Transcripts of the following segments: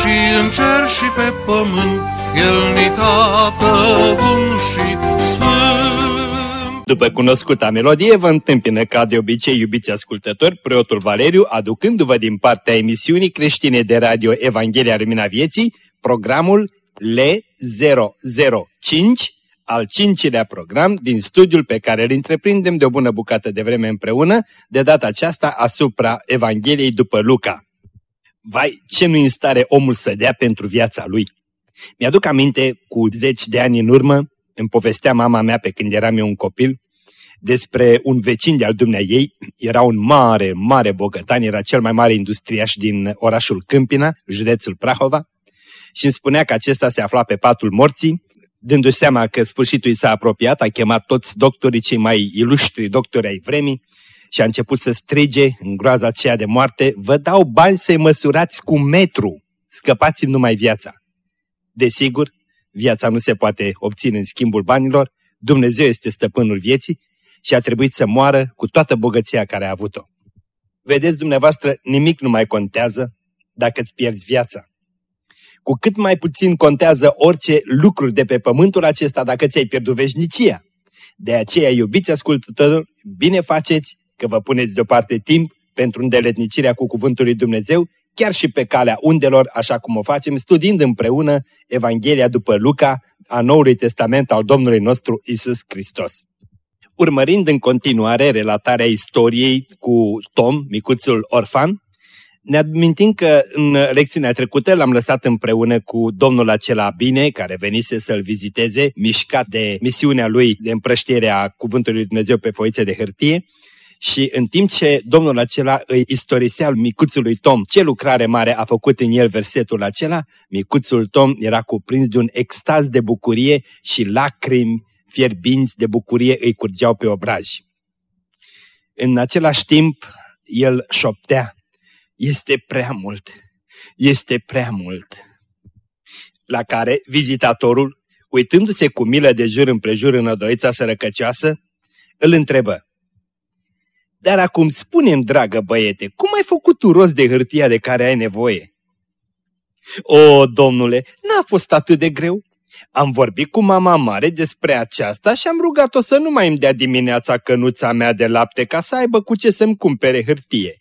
și în cer și pe pământ, El ni tată bun și sfânt. După cunoscuta melodie, vă întâmpină ca de obicei, iubiți ascultători, preotul Valeriu, aducându-vă din partea emisiunii creștine de radio Evanghelia Lumina Vieții, programul L005, al cincilea program din studiul pe care îl întreprindem de o bună bucată de vreme împreună, de data aceasta asupra Evangheliei după Luca. Vai, ce nu în stare omul să dea pentru viața lui! Mi-aduc aminte, cu zeci de ani în urmă, îmi povestea mama mea pe când eram eu un copil, despre un vecin de-al ei, era un mare, mare bogătan, era cel mai mare industriaș din orașul Câmpina, județul Prahova, și îmi spunea că acesta se afla pe patul morții, dându-și seama că sfârșitul i s-a apropiat, a chemat toți doctorii cei mai ilustri doctori ai vremii și a început să strige în groaza aceea de moarte, vă dau bani să-i măsurați cu metru, scăpați-mi numai viața. Desigur, viața nu se poate obține în schimbul banilor, Dumnezeu este stăpânul vieții și a trebuit să moară cu toată bogăția care a avut-o. Vedeți dumneavoastră, nimic nu mai contează dacă îți pierzi viața. Cu cât mai puțin contează orice lucruri de pe pământul acesta dacă ți-ai pierdut veșnicia. De aceea, iubiți ascultători, bine faceți că vă puneți deoparte timp pentru îndeletnicirea cu Cuvântul lui Dumnezeu, chiar și pe calea undelor, așa cum o facem, studiind împreună Evanghelia după Luca a Noului Testament al Domnului nostru Isus Hristos. Urmărind în continuare relatarea istoriei cu Tom, micuțul orfan, ne amintim că în lecțiunea trecută l-am lăsat împreună cu domnul acela bine, care venise să-l viziteze, mișcat de misiunea lui de împrăștiere a Cuvântului Lui Dumnezeu pe foițe de hârtie, și în timp ce domnul acela îi istorisea micuțului Tom ce lucrare mare a făcut în el versetul acela, micuțul Tom era cuprins de un extaz de bucurie și lacrimi fierbinți de bucurie îi curgeau pe obraj. În același timp, el șoptea, este prea mult, este prea mult. La care vizitatorul, uitându-se cu milă de jur împrejur în odoița sărăcăcioasă, îl întrebă, dar acum spunem, dragă băiete, cum ai făcut tu rost de hârtia de care ai nevoie? O, domnule, n-a fost atât de greu. Am vorbit cu mama mare despre aceasta și am rugat-o să nu mai îmi dea dimineața cănuța mea de lapte ca să aibă cu ce să-mi cumpere hârtie.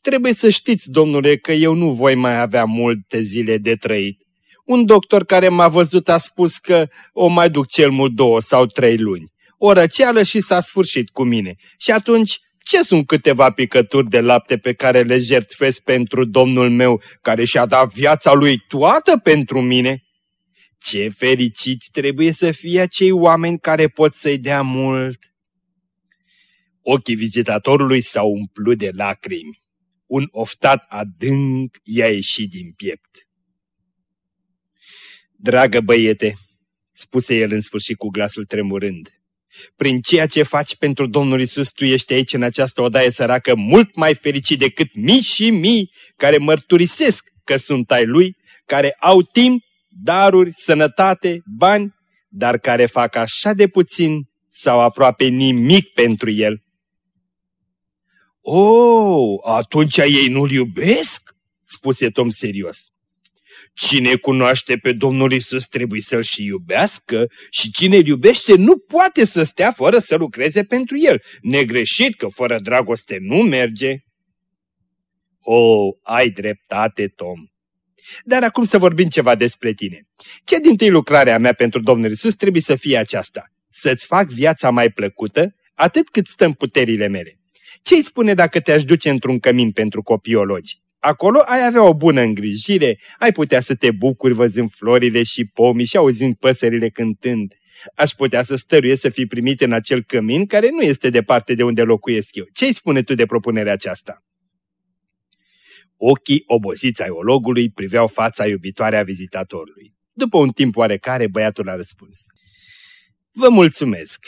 Trebuie să știți, domnule, că eu nu voi mai avea multe zile de trăit. Un doctor care m-a văzut a spus că o mai duc cel mult două sau trei luni. O răceală și s-a sfârșit cu mine. Și atunci ce sunt câteva picături de lapte pe care le jertfesc pentru Domnul meu, care și-a dat viața lui toată pentru mine? Ce fericiți trebuie să fie acei oameni care pot să-i dea mult! Ochii vizitatorului s-au umplut de lacrimi. Un oftat adânc i-a ieșit din piept. Dragă băiete, spuse el în sfârșit cu glasul tremurând, prin ceea ce faci pentru Domnul Isus, tu ești aici în această odaie săracă mult mai fericit decât mii și mii care mărturisesc că sunt ai Lui, care au timp, daruri, sănătate, bani, dar care fac așa de puțin sau aproape nimic pentru El. O, oh, atunci ei nu-L iubesc? spuse Tom serios. Cine cunoaște pe Domnul Isus trebuie să-L și iubească și cine îl iubește nu poate să stea fără să lucreze pentru El. Negreșit că fără dragoste nu merge. O, ai dreptate, Tom. Dar acum să vorbim ceva despre tine. Ce din tâi lucrarea mea pentru Domnul Isus trebuie să fie aceasta? Să-ți fac viața mai plăcută, atât cât stă în puterile mele. Ce-i spune dacă te-aș duce într-un cămin pentru copiologi? Acolo ai avea o bună îngrijire, ai putea să te bucuri văzând florile și pomii și auzind păsările cântând. Aș putea să stăruie să fii primit în acel cămin care nu este departe de unde locuiesc eu. Ce-i spune tu de propunerea aceasta? Ochii obosiți ai ologului priveau fața iubitoare a vizitatorului. După un timp oarecare, băiatul a răspuns. Vă mulțumesc.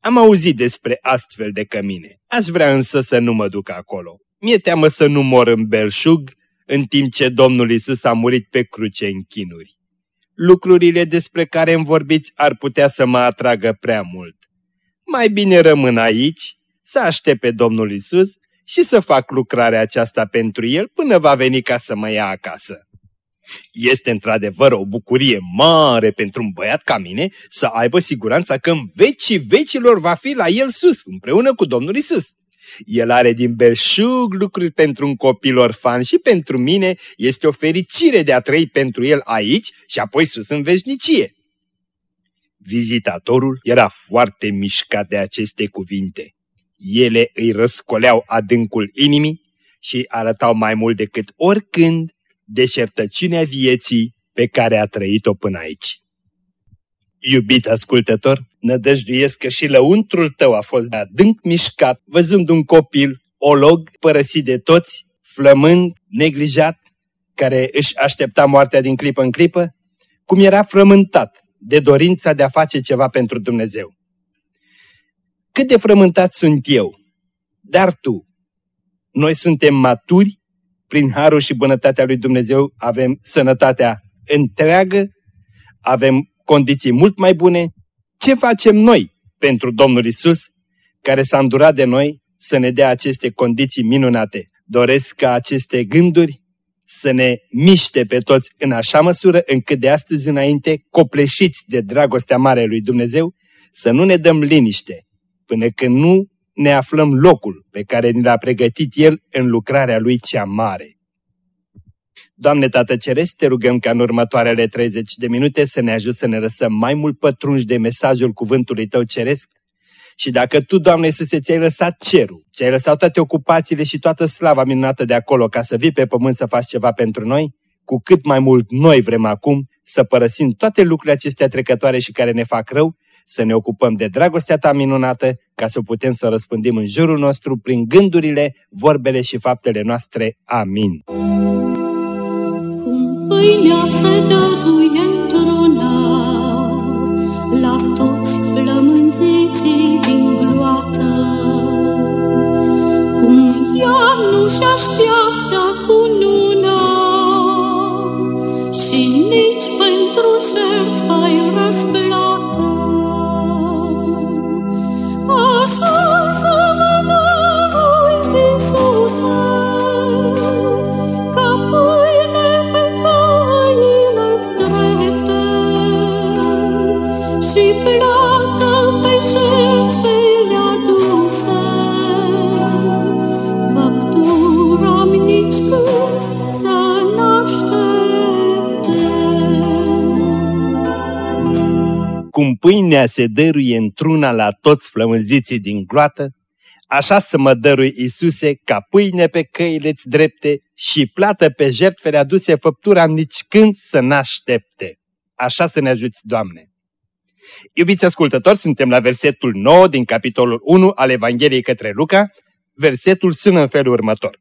Am auzit despre astfel de cămine. Aș vrea însă să nu mă duc acolo. Mi-e teamă să nu mor în belșug, în timp ce Domnul Isus a murit pe cruce în chinuri. Lucrurile despre care îmi vorbiți ar putea să mă atragă prea mult. Mai bine rămân aici, să aștept pe Domnul Isus și să fac lucrarea aceasta pentru el până va veni ca să mă ia acasă. Este într-adevăr o bucurie mare pentru un băiat ca mine să aibă siguranța că în vecii vecilor va fi la el sus, împreună cu Domnul Isus. El are din belșug lucruri pentru un copil orfan și pentru mine este o fericire de a trăi pentru el aici și apoi sus în veșnicie. Vizitatorul era foarte mișcat de aceste cuvinte. Ele îi răscoleau adâncul inimii și arătau mai mult decât oricând deșertăciunea vieții pe care a trăit-o până aici. Iubit ascultător, nădăjduiesc că și lăuntrul tău a fost de adânc mișcat, văzând un copil, olog, părăsit de toți, flămând, neglijat, care își aștepta moartea din clipă în clipă, cum era frământat de dorința de a face ceva pentru Dumnezeu. Cât de frământat sunt eu, dar tu, noi suntem maturi, prin harul și bunătatea lui Dumnezeu avem sănătatea întreagă, avem condiții mult mai bune. Ce facem noi pentru Domnul Isus, care s-a îndurat de noi să ne dea aceste condiții minunate? Doresc ca aceste gânduri să ne miște pe toți în așa măsură încât de astăzi înainte, copleșiți de dragostea mare lui Dumnezeu, să nu ne dăm liniște până când nu ne aflăm locul pe care ni l-a pregătit El în lucrarea Lui cea mare. Doamne Tată Ceresc, te rugăm ca în următoarele 30 de minute să ne ajut să ne lăsăm mai mult pătrunși de mesajul cuvântului Tău Ceresc și dacă Tu, Doamne Iisuse, ți-ai lăsat cerul, ți-ai lăsat toate ocupațiile și toată slava minunată de acolo ca să vii pe pământ să faci ceva pentru noi, cu cât mai mult noi vrem acum să părăsim toate lucrurile acestea trecătoare și care ne fac rău, să ne ocupăm de dragostea Ta minunată, ca să putem să o răspândim în jurul nostru prin gândurile, vorbele și faptele noastre. Amin. Cum pâinea se dăruie pâinea se dăruie într-una la toți flămânziții din gloată, așa să mă dărui, Iisuse, ca pâine pe căile-ți drepte și plată pe jertfele aduse făptura nici când să n-aștepte. Așa să ne ajuți, Doamne! Iubiți ascultători, suntem la versetul 9 din capitolul 1 al Evangheliei către Luca. Versetul sună în felul următor.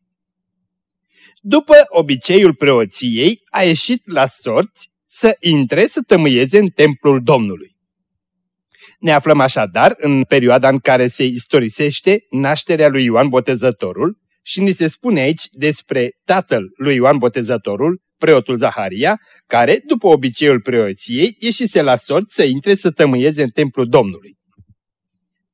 După obiceiul preoției, a ieșit la sorți să intre să tămâieze în templul Domnului. Ne aflăm așadar în perioada în care se istorisește nașterea lui Ioan Botezătorul și ni se spune aici despre tatăl lui Ioan Botezătorul, preotul Zaharia, care, după obiceiul preoției, ieșise la sorți să intre să tămâieze în templul Domnului.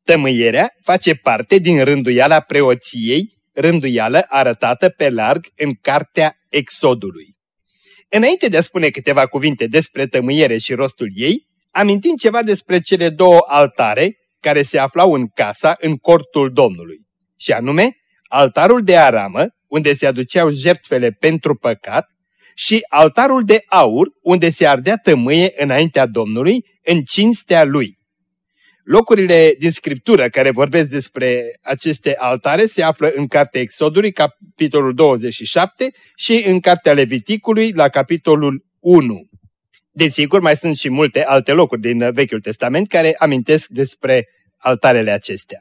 Tămâierea face parte din rânduiala preoției, rânduială arătată pe larg în cartea Exodului. Înainte de a spune câteva cuvinte despre tămâiere și rostul ei, amintim ceva despre cele două altare care se aflau în casa, în cortul Domnului, și anume altarul de aramă, unde se aduceau jertfele pentru păcat, și altarul de aur, unde se ardea tămâie înaintea Domnului, în cinstea lui. Locurile din Scriptură care vorbesc despre aceste altare se află în Cartea Exodului, capitolul 27, și în Cartea Leviticului, la capitolul 1. Desigur, mai sunt și multe alte locuri din Vechiul Testament care amintesc despre altarele acestea.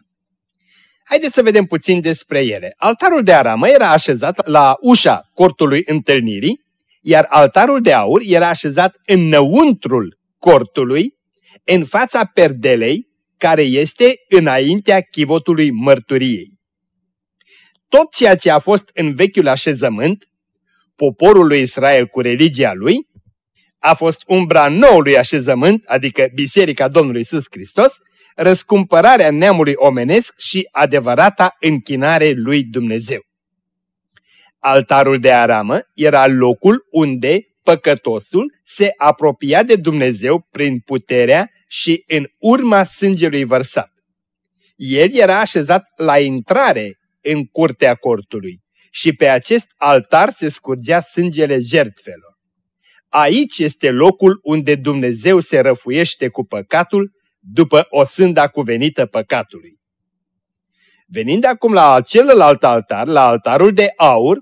Haideți să vedem puțin despre ele. Altarul de aramă era așezat la ușa cortului întâlnirii, iar altarul de aur era așezat înăuntrul cortului, în fața perdelei, care este înaintea chivotului mărturiei. Tot ceea ce a fost în vechiul așezământ, poporul lui Israel cu religia lui, a fost umbra noului așezământ, adică Biserica Domnului Isus Hristos, răscumpărarea neamului omenesc și adevărata închinare lui Dumnezeu. Altarul de aramă era locul unde păcătosul se apropia de Dumnezeu prin puterea și în urma sângelui vărsat. El era așezat la intrare în curtea cortului și pe acest altar se scurgea sângele jertfelor. Aici este locul unde Dumnezeu se răfuiește cu păcatul după o sânda cuvenită păcatului. Venind acum la celălalt altar, la altarul de aur,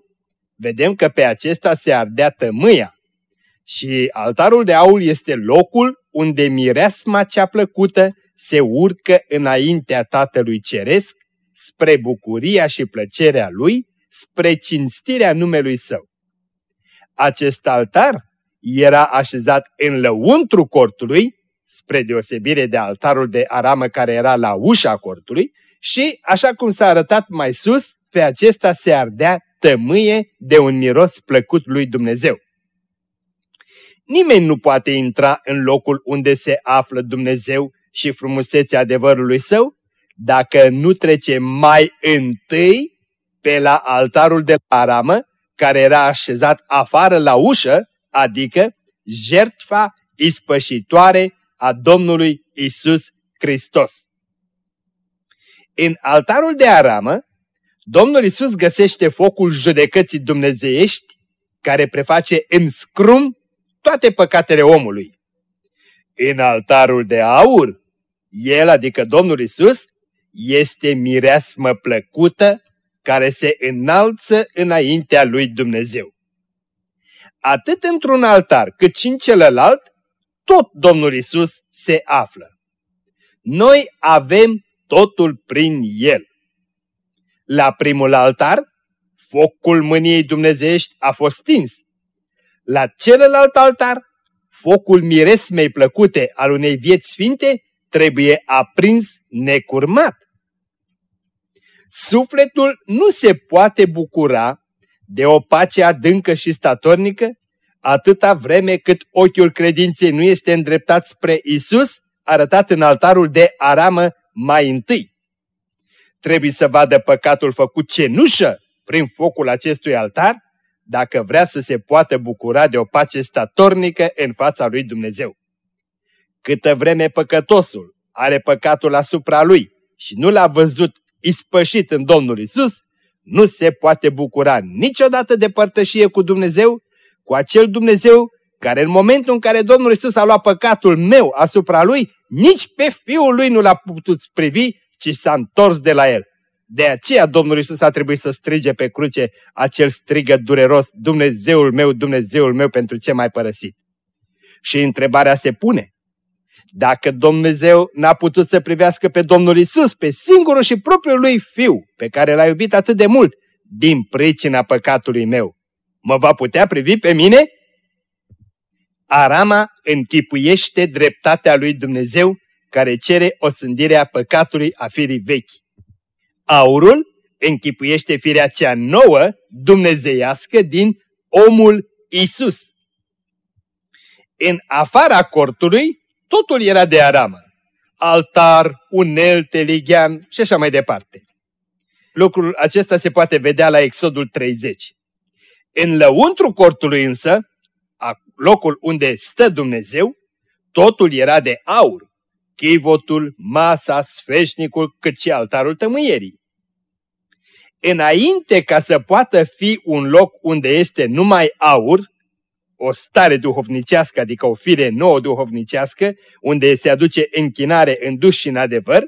vedem că pe acesta se ardea tămâia. Și altarul de aur este locul unde mireasma cea plăcută se urcă înaintea Tatălui Ceresc, spre bucuria și plăcerea Lui, spre cinstirea numelui Său. Acest altar era așezat în lăuntru cortului, spre deosebire de altarul de aramă care era la ușa cortului, și, așa cum s-a arătat mai sus, pe acesta se ardea tămâie de un miros plăcut lui Dumnezeu. Nimeni nu poate intra în locul unde se află Dumnezeu și frumusețea adevărului său, dacă nu trece mai întâi pe la altarul de la aramă, care era așezat afară la ușă, adică jertfa ispășitoare a Domnului Isus Hristos. În altarul de aramă, Domnul Isus găsește focul judecății dumnezeiești care preface în scrum toate păcatele omului. În altarul de aur, el, adică Domnul Isus, este mireasmă plăcută care se înalță înaintea lui Dumnezeu. Atât într-un altar cât și în celălalt, tot Domnul Isus se află. Noi avem totul prin El. La primul altar, focul mâniei dumnezeiești a fost stins. La celălalt altar, focul miresmei plăcute al unei vieți sfinte trebuie aprins necurmat. Sufletul nu se poate bucura de o pace adâncă și statornică atâta vreme cât ochiul credinței nu este îndreptat spre Isus, arătat în altarul de aramă mai întâi. Trebuie să vadă păcatul făcut cenușă prin focul acestui altar, dacă vrea să se poată bucura de o pace statornică în fața lui Dumnezeu. Câtă vreme păcătosul are păcatul asupra lui și nu l-a văzut ispășit în Domnul Isus, nu se poate bucura niciodată de părtășie cu Dumnezeu, cu acel Dumnezeu care în momentul în care Domnul Isus a luat păcatul meu asupra lui, nici pe Fiul lui nu l-a putut privi, ci s-a întors de la el. De aceea Domnul Isus a trebuit să strige pe cruce acel strigă dureros, Dumnezeul meu, Dumnezeul meu, pentru ce mai părăsit. Și întrebarea se pune, dacă Dumnezeu n-a putut să privească pe Domnul Isus, pe singurul și propriul lui Fiu, pe care l-a iubit atât de mult, din pricina păcatului meu, mă va putea privi pe mine? Arama închipuiește dreptatea lui Dumnezeu, care cere o sândire a păcatului a firii vechi. Aurul închipuiește firea cea nouă, dumnezeiască, din omul Isus. În afara cortului, totul era de aramă. Altar, unelte, lighean și așa mai departe. Lucrul acesta se poate vedea la Exodul 30. În lăuntru cortului însă, locul unde stă Dumnezeu, totul era de aur, chivotul, masa, sfeșnicul, cât și altarul tămâierii. Înainte ca să poată fi un loc unde este numai aur, o stare duhovnicească, adică o fire nouă duhovnicească, unde se aduce închinare în duș și în adevăr,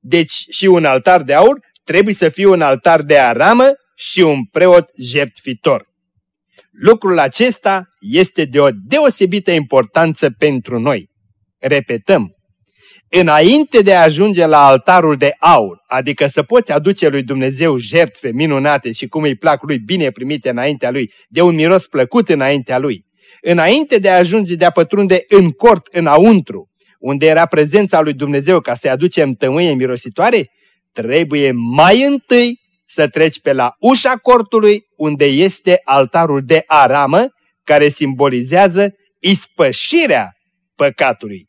deci și un altar de aur trebuie să fie un altar de aramă și un preot jertfitor. Lucrul acesta este de o deosebită importanță pentru noi. Repetăm, Înainte de a ajunge la altarul de aur, adică să poți aduce lui Dumnezeu jertfe minunate și cum îi plac lui bine primite înaintea lui, de un miros plăcut înaintea lui, înainte de a ajunge de a pătrunde în cort înăuntru, unde era prezența lui Dumnezeu ca să-i aducem tămâie mirositoare, trebuie mai întâi să treci pe la ușa cortului unde este altarul de aramă care simbolizează ispășirea păcatului.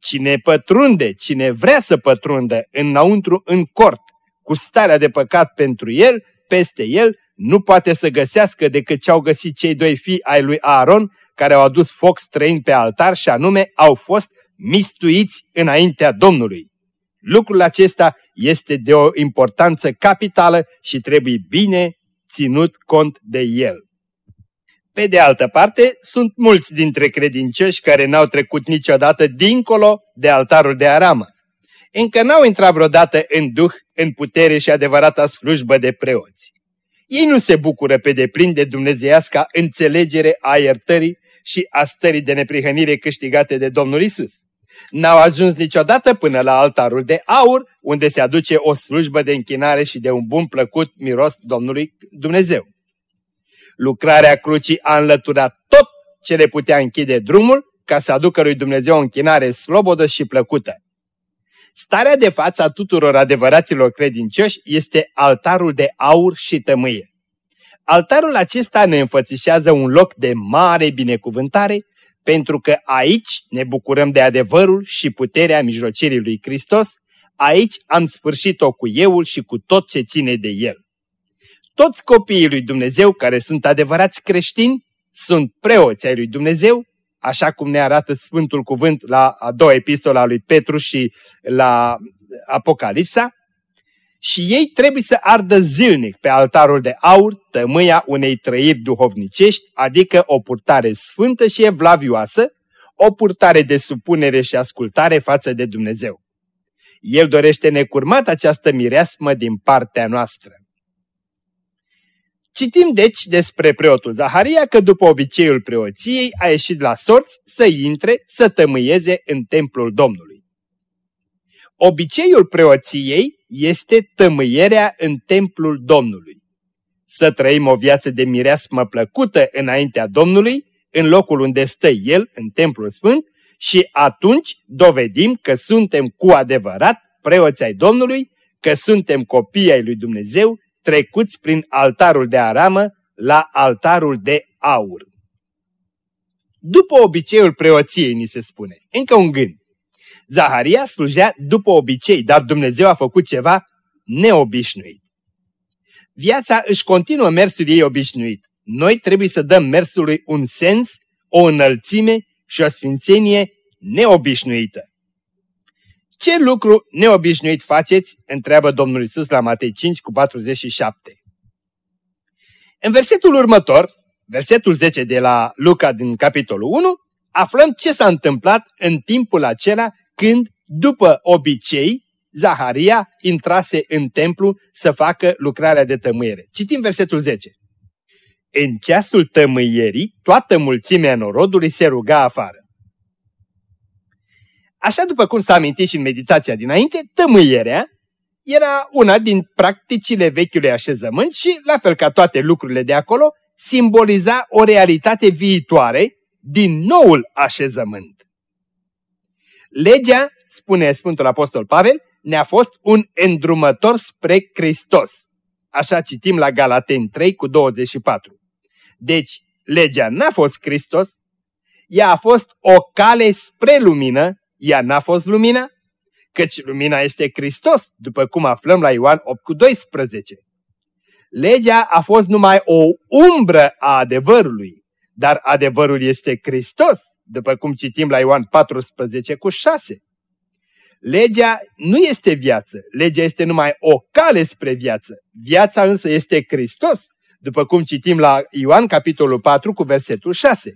Cine pătrunde, cine vrea să pătrundă înăuntru în cort cu starea de păcat pentru el, peste el, nu poate să găsească decât ce au găsit cei doi fii ai lui Aaron, care au adus foc străin pe altar și anume au fost mistuiți înaintea Domnului. Lucrul acesta este de o importanță capitală și trebuie bine ținut cont de el. Pe de altă parte, sunt mulți dintre credincioși care n-au trecut niciodată dincolo de altarul de aramă. Încă n-au intrat vreodată în duh, în putere și adevărata slujbă de preoți. Ei nu se bucură pe deplin de dumnezeiasca înțelegere a iertării și a stării de neprihănire câștigate de Domnul Isus. N-au ajuns niciodată până la altarul de aur, unde se aduce o slujbă de închinare și de un bun plăcut miros Domnului Dumnezeu. Lucrarea crucii a înlăturat tot ce le putea închide drumul ca să aducă lui Dumnezeu o închinare slobodă și plăcută. Starea de față a tuturor adevăraților credincioși este altarul de aur și tămâie. Altarul acesta ne înfățișează un loc de mare binecuvântare, pentru că aici ne bucurăm de adevărul și puterea mijlocirii lui Hristos, aici am sfârșit-o cu euul și cu tot ce ține de el. Toți copiii lui Dumnezeu care sunt adevărați creștini sunt preoți ai lui Dumnezeu, așa cum ne arată Sfântul Cuvânt la a doua epistola lui Petru și la Apocalipsa, și ei trebuie să ardă zilnic pe altarul de aur tămâia unei trăiri duhovnicești, adică o purtare sfântă și evlavioasă, o purtare de supunere și ascultare față de Dumnezeu. El dorește necurmat această mireasmă din partea noastră. Citim deci despre preotul Zaharia că după obiceiul preoției a ieșit la sorți să intre să tămâieze în templul Domnului. Obiceiul preoției este tămâierea în templul Domnului. Să trăim o viață de mireasmă plăcută înaintea Domnului, în locul unde stă El, în templul sfânt, și atunci dovedim că suntem cu adevărat preoți ai Domnului, că suntem copii ai lui Dumnezeu trecuți prin altarul de aramă la altarul de aur. După obiceiul preoției, ni se spune, încă un gând. Zaharia slujea după obicei, dar Dumnezeu a făcut ceva neobișnuit. Viața își continuă mersul ei obișnuit. Noi trebuie să dăm mersului un sens, o înălțime și o sfințenie neobișnuită. Ce lucru neobișnuit faceți? întreabă Domnul Isus la Matei 5 cu 47. În versetul următor, versetul 10 de la Luca din capitolul 1, aflăm ce s-a întâmplat în timpul acela când, după obicei, Zaharia intrase în templu să facă lucrarea de tămâiere. Citim versetul 10. În ceasul tămâierii, toată mulțimea norodului se ruga afară. Așa după cum s-a amintit și în meditația dinainte, tămâierea era una din practicile vechiului așezământ și, la fel ca toate lucrurile de acolo, simboliza o realitate viitoare din noul așezământ. Legea, spune Sfântul Apostol Pavel, ne-a fost un îndrumător spre Hristos. Așa citim la Galaten 3 cu 24. Deci, legea n-a fost Hristos, ea a fost o cale spre lumină ea n-a fost lumina? Căci lumina este Hristos, după cum aflăm la Ioan 8 cu 12. Legea a fost numai o umbră a adevărului, dar adevărul este Hristos, după cum citim la Ioan 14 cu 6. Legea nu este viață, legea este numai o cale spre viață. Viața însă este Hristos, după cum citim la Ioan capitolul 4 cu versetul 6.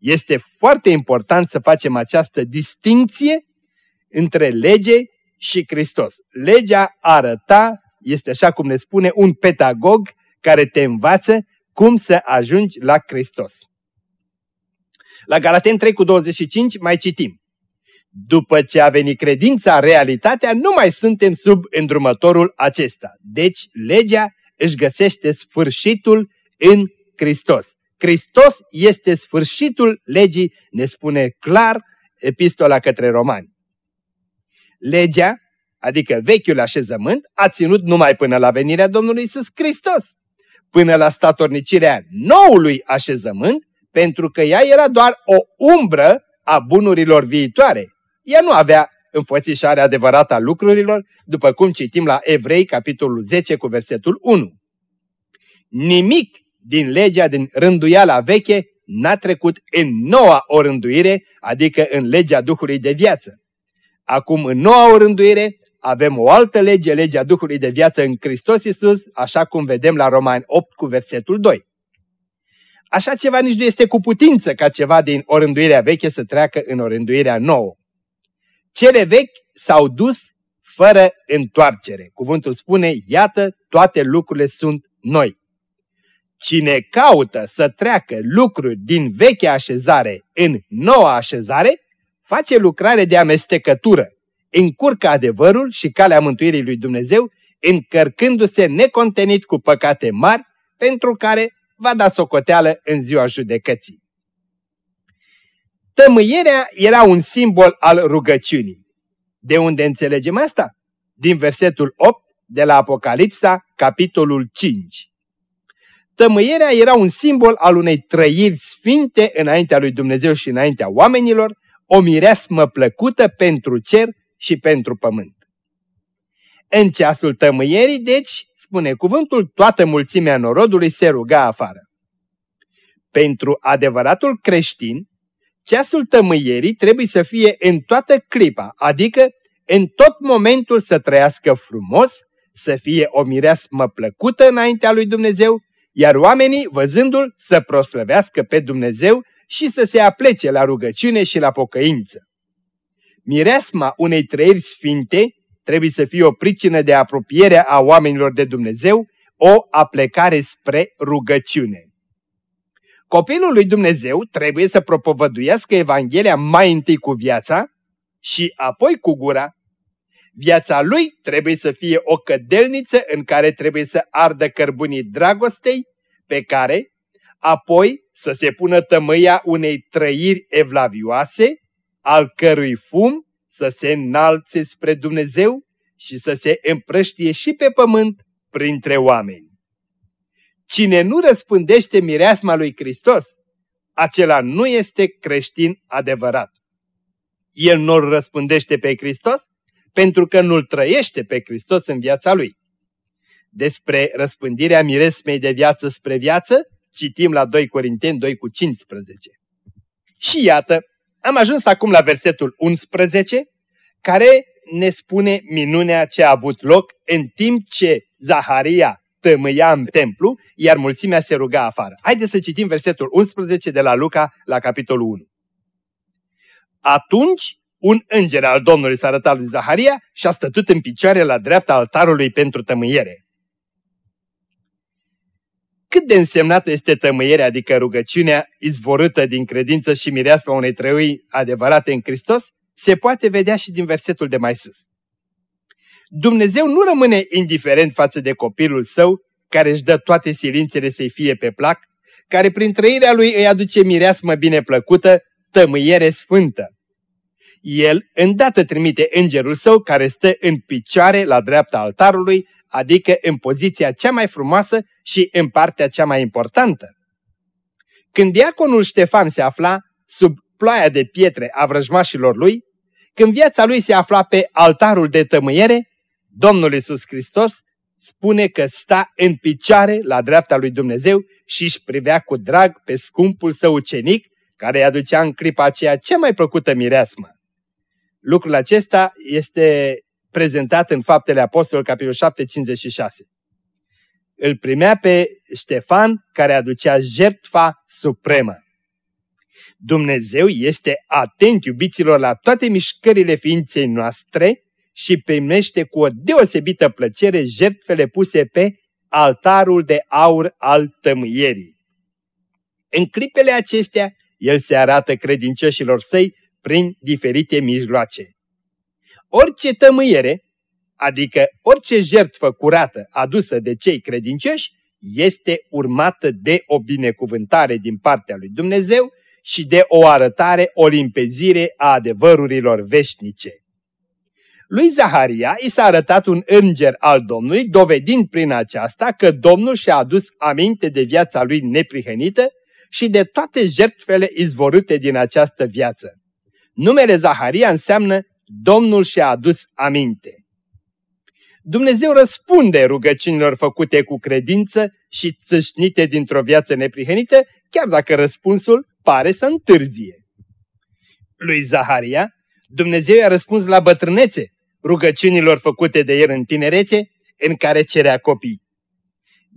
Este foarte important să facem această distinție între lege și Hristos. Legea arăta, este așa cum ne spune, un pedagog care te învață cum să ajungi la Hristos. La Galaten 3 cu 25 mai citim. După ce a venit credința, realitatea, nu mai suntem sub îndrumătorul acesta. Deci, legea își găsește sfârșitul în Hristos. Hristos este sfârșitul legii, ne spune clar epistola către romani. Legea, adică vechiul așezământ, a ținut numai până la venirea Domnului Isus Hristos, până la statornicirea noului așezământ, pentru că ea era doar o umbră a bunurilor viitoare. Ea nu avea înfățișarea adevărată a lucrurilor, după cum citim la Evrei, capitolul 10, cu versetul 1. Nimic din legea din rânduiala veche n-a trecut în noua o rânduire, adică în legea Duhului de viață. Acum, în noua o rânduire, avem o altă lege, legea Duhului de viață în Hristos Iisus, așa cum vedem la Romani 8 cu versetul 2. Așa ceva nici nu este cu putință ca ceva din orânduirea veche să treacă în orânduirea nouă. Cele vechi s-au dus fără întoarcere. Cuvântul spune, iată, toate lucrurile sunt noi. Cine caută să treacă lucruri din vechea așezare în noua așezare, face lucrare de amestecătură, încurcă adevărul și calea mântuirii lui Dumnezeu, încărcându-se necontenit cu păcate mari, pentru care va da socoteală în ziua judecății. Tămâierea era un simbol al rugăciunii. De unde înțelegem asta? Din versetul 8 de la Apocalipsa, capitolul 5. Tămâierea era un simbol al unei trăiri sfinte înaintea lui Dumnezeu și înaintea oamenilor, o mireasmă plăcută pentru cer și pentru pământ. În ceasul tămâierii, deci, spune cuvântul, toată mulțimea norodului se ruga afară. Pentru adevăratul creștin, ceasul tămâierii trebuie să fie în toată clipa, adică în tot momentul să trăiască frumos, să fie o mireasmă plăcută înaintea lui Dumnezeu, iar oamenii, văzându-l, să proslăvească pe Dumnezeu și să se aplece la rugăciune și la pocăință. Mireasma unei trăiri sfinte trebuie să fie o pricină de apropiere a oamenilor de Dumnezeu, o aplecare spre rugăciune. Copilul lui Dumnezeu trebuie să propovăduiască Evanghelia mai întâi cu viața și apoi cu gura. Viața lui trebuie să fie o cădelniță în care trebuie să ardă cărbunii dragostei, pe care apoi să se pună tămâia unei trăiri evlavioase, al cărui fum să se înalțe spre Dumnezeu și să se împrăștie și pe pământ printre oameni. Cine nu răspândește mireasma lui Hristos, acela nu este creștin adevărat. El nu-L răspândește pe Hristos pentru că nu-L trăiește pe Hristos în viața lui. Despre răspândirea miresmei de viață spre viață, citim la 2 Corinteni 2 cu 15. Și iată, am ajuns acum la versetul 11, care ne spune minunea ce a avut loc în timp ce Zaharia tămâia în templu, iar mulțimea se ruga afară. Haideți să citim versetul 11 de la Luca la capitolul 1. Atunci un înger al Domnului s-a arătat lui Zaharia și a stătut în picioare la dreapta altarului pentru tămâiere. Cât de însemnată este tămâierea, adică rugăciunea izvorâtă din credință și mireasma unei trăi adevărate în Hristos, se poate vedea și din versetul de mai sus. Dumnezeu nu rămâne indiferent față de copilul său, care își dă toate silințele să-i fie pe plac, care prin trăirea lui îi aduce mireasmă bine plăcută, tămâiere sfântă. El îndată trimite îngerul său care stă în picioare la dreapta altarului, adică în poziția cea mai frumoasă și în partea cea mai importantă. Când diaconul Ștefan se afla sub ploaia de pietre a vrăjmașilor lui, când viața lui se afla pe altarul de tămâiere, Domnul Isus Hristos spune că sta în picioare la dreapta lui Dumnezeu și își privea cu drag pe scumpul său ucenic, care îi aducea în clipa aceea cea mai plăcută mireasmă. Lucrul acesta este prezentat în Faptele Apostolului, capitolul 7, 56. Îl primea pe Ștefan, care aducea jertfa supremă. Dumnezeu este atent, iubiților, la toate mișcările ființei noastre și primește cu o deosebită plăcere jertfele puse pe altarul de aur al tămâierii. În clipele acestea, el se arată credincioșilor săi prin diferite mijloace. Orice tămâiere, adică orice jertfă curată adusă de cei credincioși, este urmată de o binecuvântare din partea lui Dumnezeu și de o arătare, o limpezire a adevărurilor veșnice. Lui Zaharia i s-a arătat un înger al Domnului, dovedind prin aceasta că Domnul și-a adus aminte de viața lui neprihănită și de toate jertfele izvorâte din această viață. Numele Zaharia înseamnă Domnul și-a adus aminte. Dumnezeu răspunde rugăciunilor făcute cu credință și țâșnite dintr-o viață neprihănită, chiar dacă răspunsul pare să întârzie. Lui Zaharia, Dumnezeu i-a răspuns la bătrânețe rugăciunilor făcute de el în tinerețe, în care cerea copii.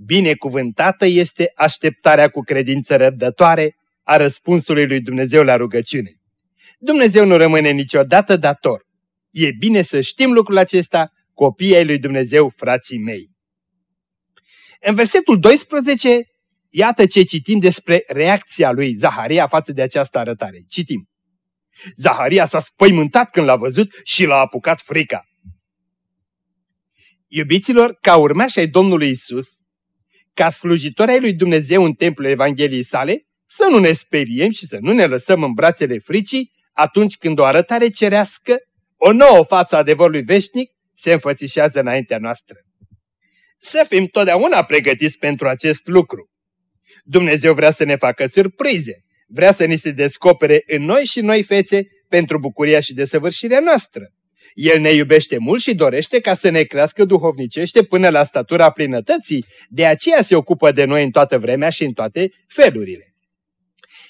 Binecuvântată este așteptarea cu credință răbdătoare a răspunsului lui Dumnezeu la rugăciune. Dumnezeu nu rămâne niciodată dator. E bine să știm lucrul acesta, copiii ai lui Dumnezeu, frații mei. În versetul 12, iată ce citim despre reacția lui Zaharia față de această arătare. Citim. Zaharia s-a spăimântat când l-a văzut și l-a apucat frica. Iubiților, ca urmași ai Domnului Isus, ca slujitori ai lui Dumnezeu în templul Evangheliei sale, să nu ne speriem și să nu ne lăsăm în brațele fricii atunci când o arătare cerească, o nouă față adevărului veșnic, se înfățișează înaintea noastră. Să fim totdeauna pregătiți pentru acest lucru. Dumnezeu vrea să ne facă surprize, vrea să ni se descopere în noi și noi fețe pentru bucuria și desăvârșirea noastră. El ne iubește mult și dorește ca să ne crească duhovnicește până la statura plinătății, de aceea se ocupă de noi în toată vremea și în toate felurile.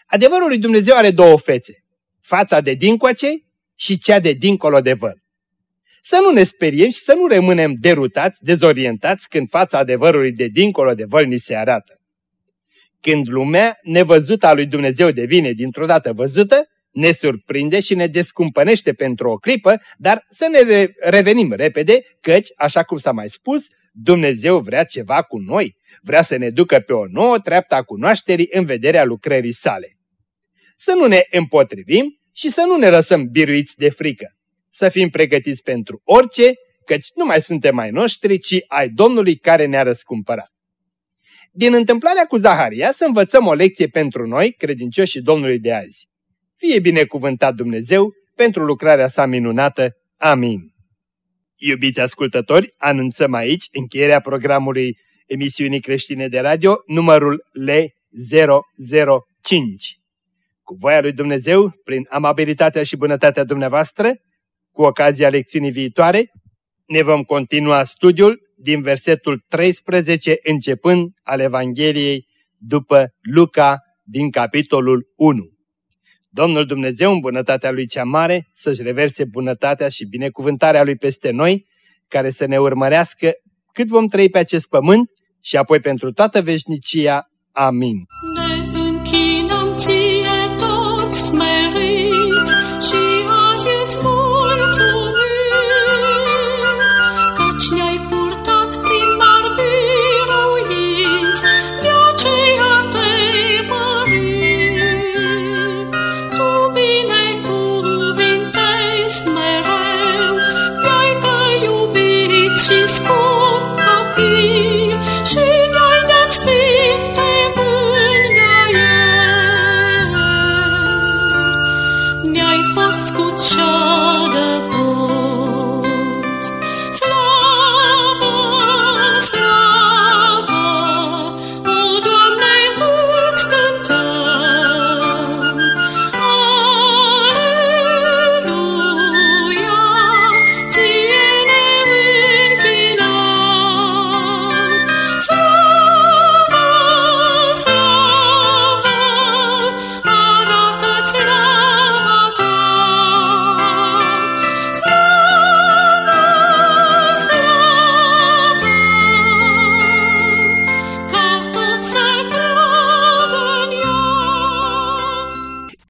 Adevărul lui Dumnezeu are două fețe, fața de dincoace și cea de dincolo de văr. Să nu ne speriem și să nu rămânem derutați, dezorientați când fața adevărului de dincolo de văl ni se arată. Când lumea nevăzută a lui Dumnezeu devine dintr-o dată văzută, ne surprinde și ne descumpănește pentru o clipă, dar să ne revenim repede, căci, așa cum s-a mai spus, Dumnezeu vrea ceva cu noi, vrea să ne ducă pe o nouă treaptă a cunoașterii în vederea lucrării sale. Să nu ne împotrivim și să nu ne lăsăm biruiți de frică. Să fim pregătiți pentru orice, căci nu mai suntem ai noștri, ci ai Domnului care ne-a răscumpărat. Din întâmplarea cu Zaharia să învățăm o lecție pentru noi, credincioșii Domnului de azi. Fie binecuvântat Dumnezeu pentru lucrarea sa minunată. Amin. Iubiți ascultători, anunțăm aici încheierea programului emisiunii creștine de radio, numărul L005. Cu voia lui Dumnezeu, prin amabilitatea și bunătatea dumneavoastră, cu ocazia lecțiunii viitoare, ne vom continua studiul din versetul 13 începând al Evangheliei după Luca din capitolul 1. Domnul Dumnezeu, în bunătatea Lui cea mare, să-și reverse bunătatea și binecuvântarea Lui peste noi, care să ne urmărească cât vom trăi pe acest pământ și apoi pentru toată veșnicia. Amin.